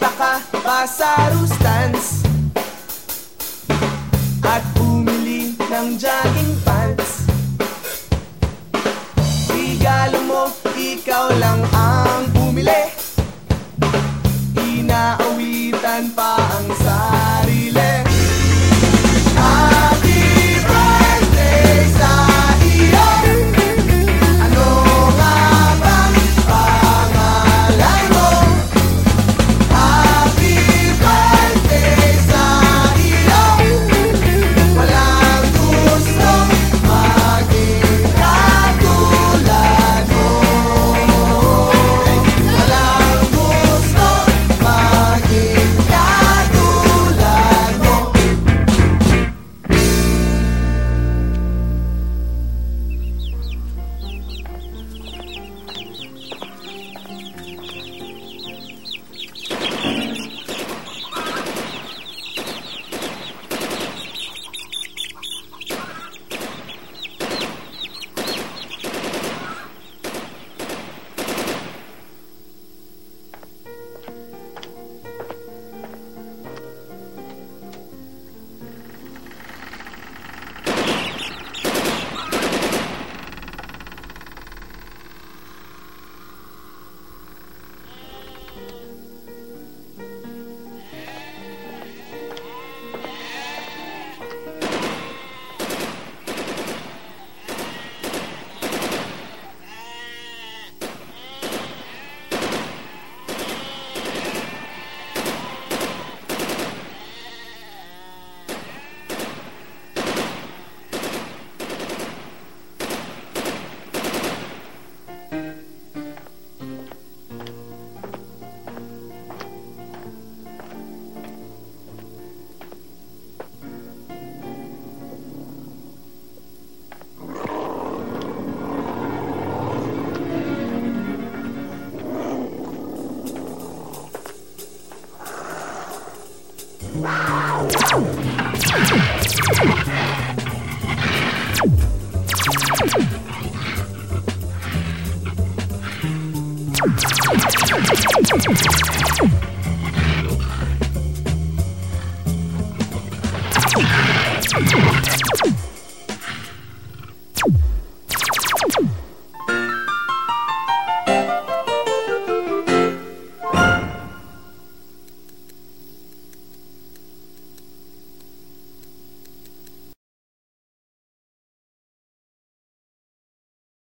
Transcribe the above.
baka pasaro stance. At bumili ng jogging pants. Regalo mo, ikaw lang ang チュンチュンチュンチュンチュン。